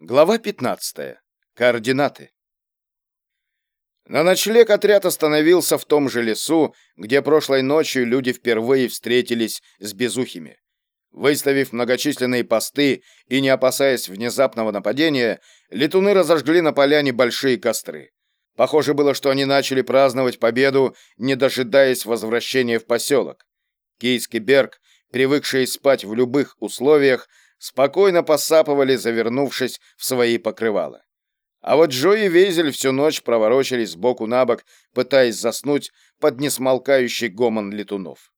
Глава 15. Координаты. На ночлег отряд остановился в том же лесу, где прошлой ночью люди впервые встретились с безухими. Выставив многочисленные посты и не опасаясь внезапного нападения, летуны разожгли на поляне большие костры. Похоже было, что они начали праздновать победу, не дожидаясь возвращения в поселок. Кейский Берг, привыкший спать в любых условиях, спокойно посапывали, завернувшись в свои покрывала. А вот Джо и Вейзель всю ночь проворочились сбоку на бок, пытаясь заснуть под несмолкающий гомон летунов.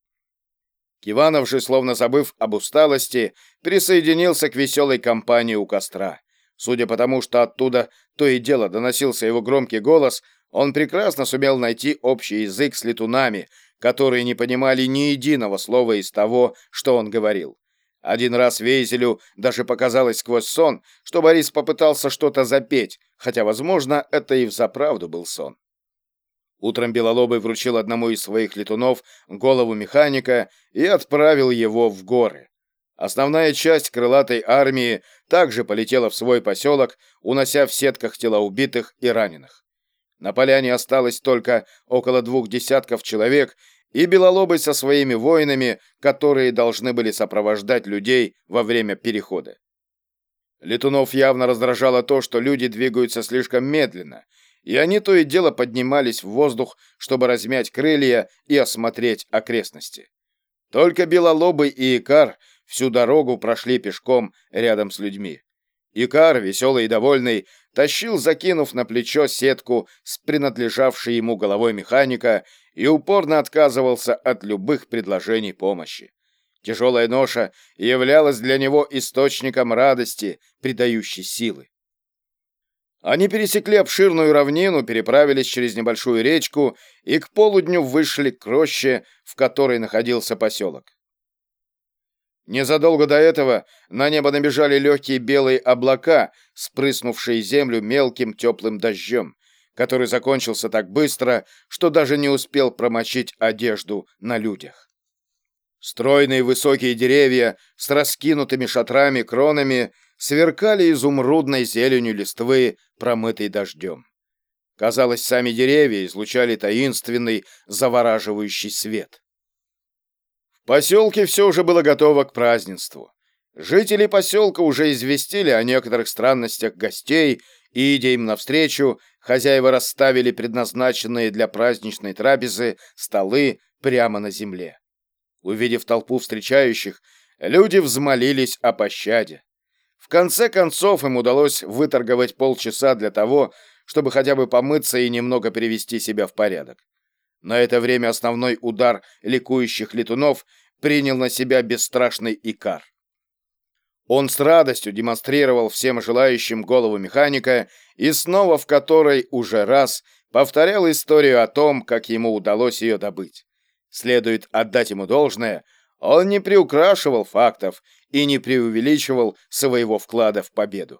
Киванов же, словно забыв об усталости, присоединился к веселой компании у костра. Судя по тому, что оттуда то и дело доносился его громкий голос, он прекрасно сумел найти общий язык с летунами, которые не понимали ни единого слова из того, что он говорил. Один раз Вейзелю даже показалось сквозь сон, что Борис попытался что-то запеть, хотя, возможно, это и взаправду был сон. Утром Белолобый вручил одному из своих летунов голову механика и отправил его в горы. Основная часть крылатой армии также полетела в свой поселок, унося в сетках тела убитых и раненых. На поляне осталось только около двух десятков человек, и Белолобый со своими воинами, которые должны были сопровождать людей во время перехода. Летунов явно раздражало то, что люди двигаются слишком медленно, и они то и дело поднимались в воздух, чтобы размять крылья и осмотреть окрестности. Только Белолобый и Икар всю дорогу прошли пешком рядом с людьми. Икар, веселый и довольный, тащил, закинув на плечо сетку с принадлежавшей ему головой механика и упорно отказывался от любых предложений помощи. Тяжелая ноша являлась для него источником радости, придающей силы. Они пересекли обширную равнину, переправились через небольшую речку и к полудню вышли к роще, в которой находился поселок. Незадолго до этого на небо набежали легкие белые облака, спрыснувшие землю мелким теплым дождем, который закончился так быстро, что даже не успел промочить одежду на людях. Стройные высокие деревья с раскинутыми шатрами кронами сверкали изумрудной зеленью листвы, промытой дождем. Казалось, сами деревья излучали таинственный, завораживающий свет. Поселке все уже было готово к празднеству. Жители поселка уже известили о некоторых странностях гостей, и, идя им навстречу, хозяева расставили предназначенные для праздничной трапезы столы прямо на земле. Увидев толпу встречающих, люди взмолились о пощаде. В конце концов им удалось выторговать полчаса для того, чтобы хотя бы помыться и немного привести себя в порядок. На это время основной удар ликующих летунов принял на себя бесстрашный Икар. Он с радостью демонстрировал всем желающим голову механика и снова в которой уже раз повторял историю о том, как ему удалось ее добыть. Следует отдать ему должное, он не приукрашивал фактов и не преувеличивал своего вклада в победу.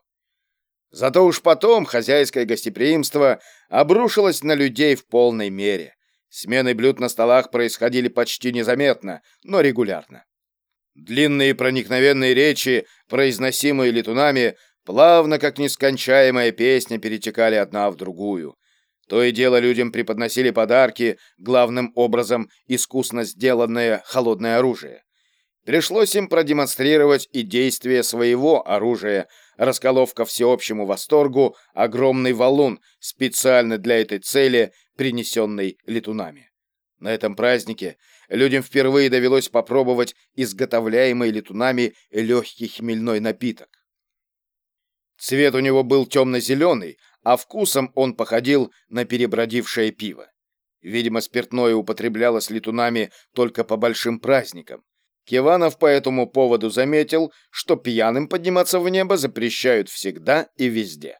Зато уж потом хозяйское гостеприимство обрушилось на людей в полной мере. Смены блюд на столах происходили почти незаметно, но регулярно. Длинные проникновенные речи, произносимые летунами, плавно, как нескончаемая песня, перетекали одна в другую. То и дело людям преподносили подарки, главным образом искусно сделанное холодное оружие. Пришлось им продемонстрировать и действие своего оружия, расколов ко всеобщему восторгу огромный валун, специально для этой цели, принесенный летунами. На этом празднике людям впервые довелось попробовать изготовляемый летунами легкий хмельной напиток. Цвет у него был темно-зеленый, а вкусом он походил на перебродившее пиво. Видимо, спиртное употреблялось летунами только по большим праздникам. Киванов по этому поводу заметил, что пьяным подниматься в небо запрещают всегда и везде.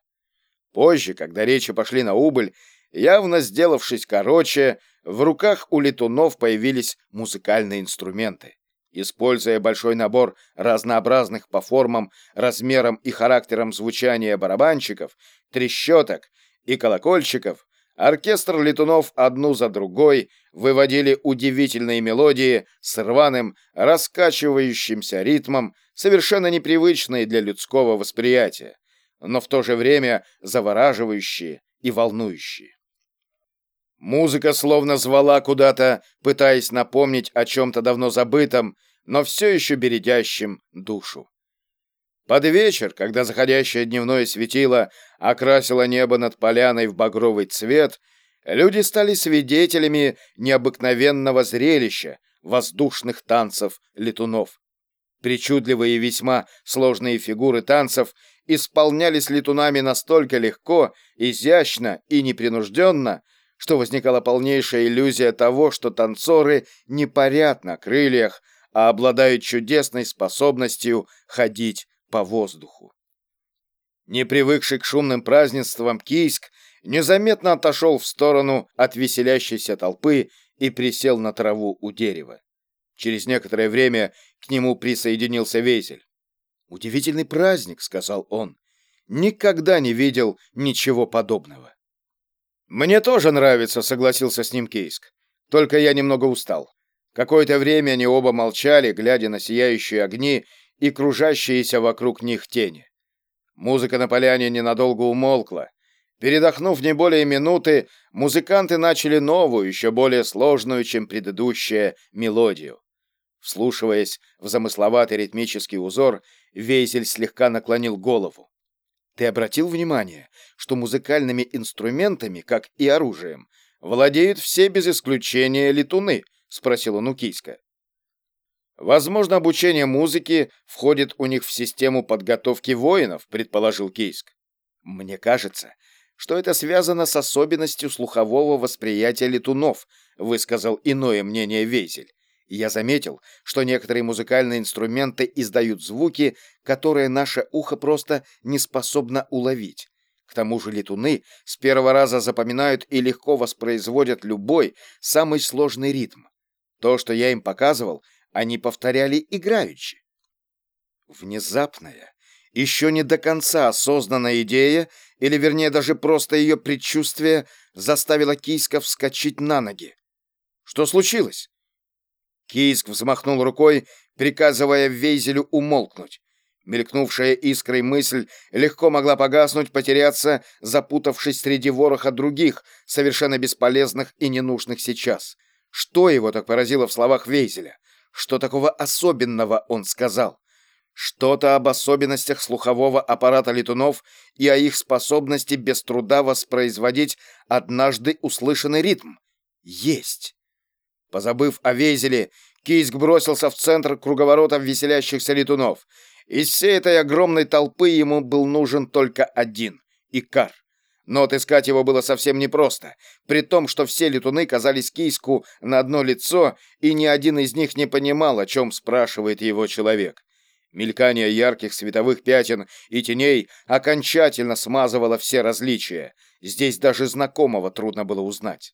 Позже, когда речи пошли на убыль, явно сделавшись короче, в руках у летунов появились музыкальные инструменты. Используя большой набор разнообразных по формам, размерам и характерам звучания барабанщиков, трещоток и колокольчиков, оркестр летунов одну за другой выводили удивительные мелодии с рваным, раскачивающимся ритмом, совершенно непривычные для людского восприятия. но в то же время завораживающие и волнующие. Музыка словно звала куда-то, пытаясь напомнить о чем-то давно забытом, но все еще бередящем душу. Под вечер, когда заходящее дневное светило окрасило небо над поляной в багровый цвет, люди стали свидетелями необыкновенного зрелища воздушных танцев летунов. Причудливые и весьма сложные фигуры танцев исполнялись летунами настолько легко, изящно и непринужденно, что возникала полнейшая иллюзия того, что танцоры не парят на крыльях, а обладают чудесной способностью ходить по воздуху. Не привыкший к шумным празднествам Кийск незаметно отошел в сторону от веселящейся толпы и присел на траву у дерева. Через некоторое время к нему присоединился Вейзель. «Удивительный праздник», — сказал он. «Никогда не видел ничего подобного». «Мне тоже нравится», — согласился с ним Кейск. «Только я немного устал». Какое-то время они оба молчали, глядя на сияющие огни и кружащиеся вокруг них тени. Музыка на поляне ненадолго умолкла. Передохнув не более минуты, музыканты начали новую, еще более сложную, чем предыдущая, мелодию. Вслушиваясь в замысловатый ритмический узор, Вейзель слегка наклонил голову. Ты обратил внимание, что музыкальными инструментами, как и оружием, владеют все без исключения летуны? спросил он у Кийска. Возможно, обучение музыке входит у них в систему подготовки воинов, предположил Кийск. Мне кажется, что это связано с особенностью слухового восприятия летунов, высказал иное мнение Вейзель я заметил, что некоторые музыкальные инструменты издают звуки, которые наше ухо просто не способно уловить. К тому же летуны с первого раза запоминают и легко воспроизводят любой, самый сложный ритм. То, что я им показывал, они повторяли играючи. Внезапная, еще не до конца осознанная идея, или вернее даже просто ее предчувствие, заставило Кийска вскочить на ноги. Что случилось? Кийск взмахнул рукой, приказывая Вейзелю умолкнуть. Мелькнувшая искрой мысль легко могла погаснуть, потеряться, запутавшись среди вороха других, совершенно бесполезных и ненужных сейчас. Что его так поразило в словах Вейзеля? Что такого особенного он сказал? Что-то об особенностях слухового аппарата летунов и о их способности без труда воспроизводить однажды услышанный ритм. Есть. Позабыв о Везеле, Кийск бросился в центр круговорота веселящихся летунов. Из всей этой огромной толпы ему был нужен только один — Икар. Но отыскать его было совсем непросто, при том, что все летуны казались Кийску на одно лицо, и ни один из них не понимал, о чем спрашивает его человек. Мелькание ярких световых пятен и теней окончательно смазывало все различия. Здесь даже знакомого трудно было узнать.